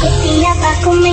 Y abajo me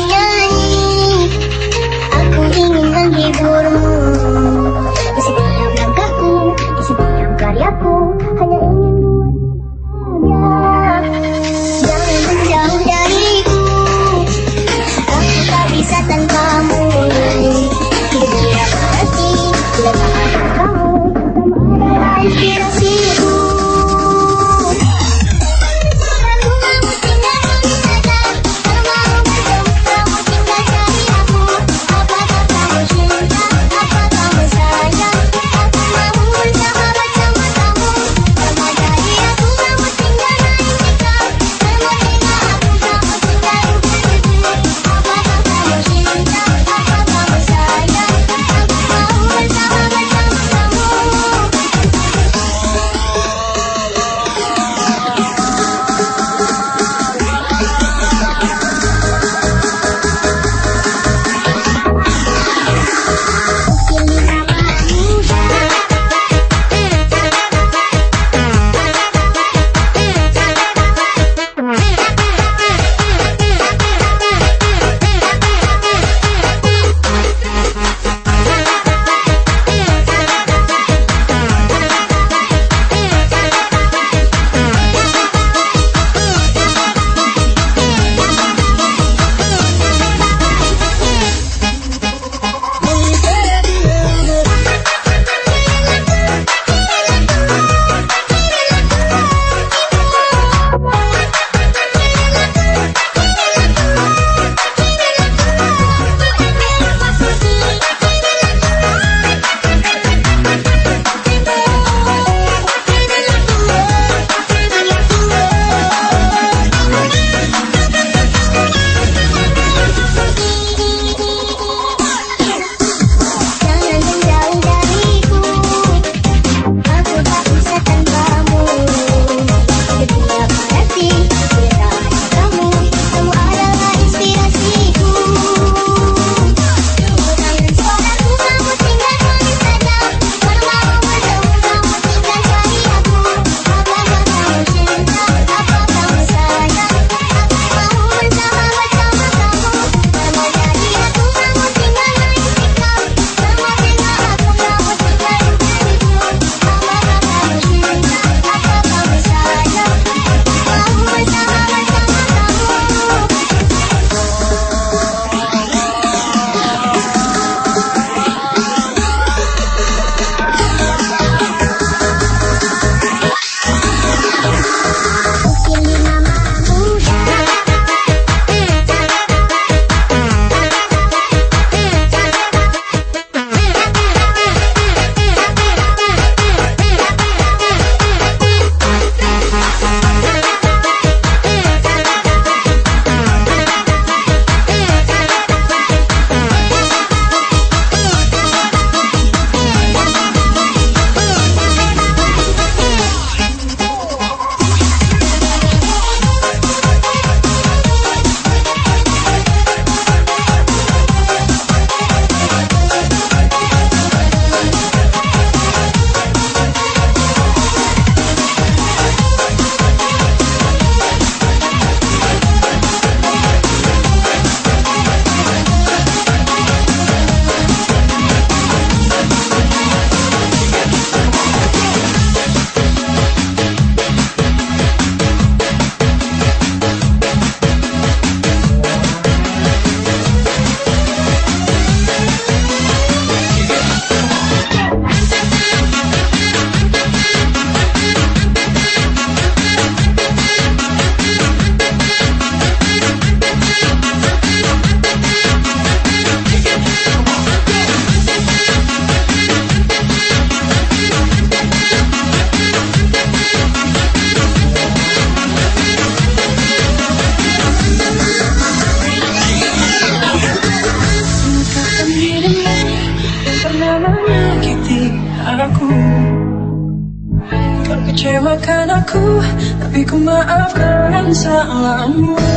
tak lama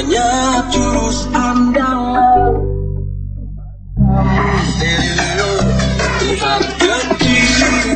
Banyak jurus andalan Lihat ke kiri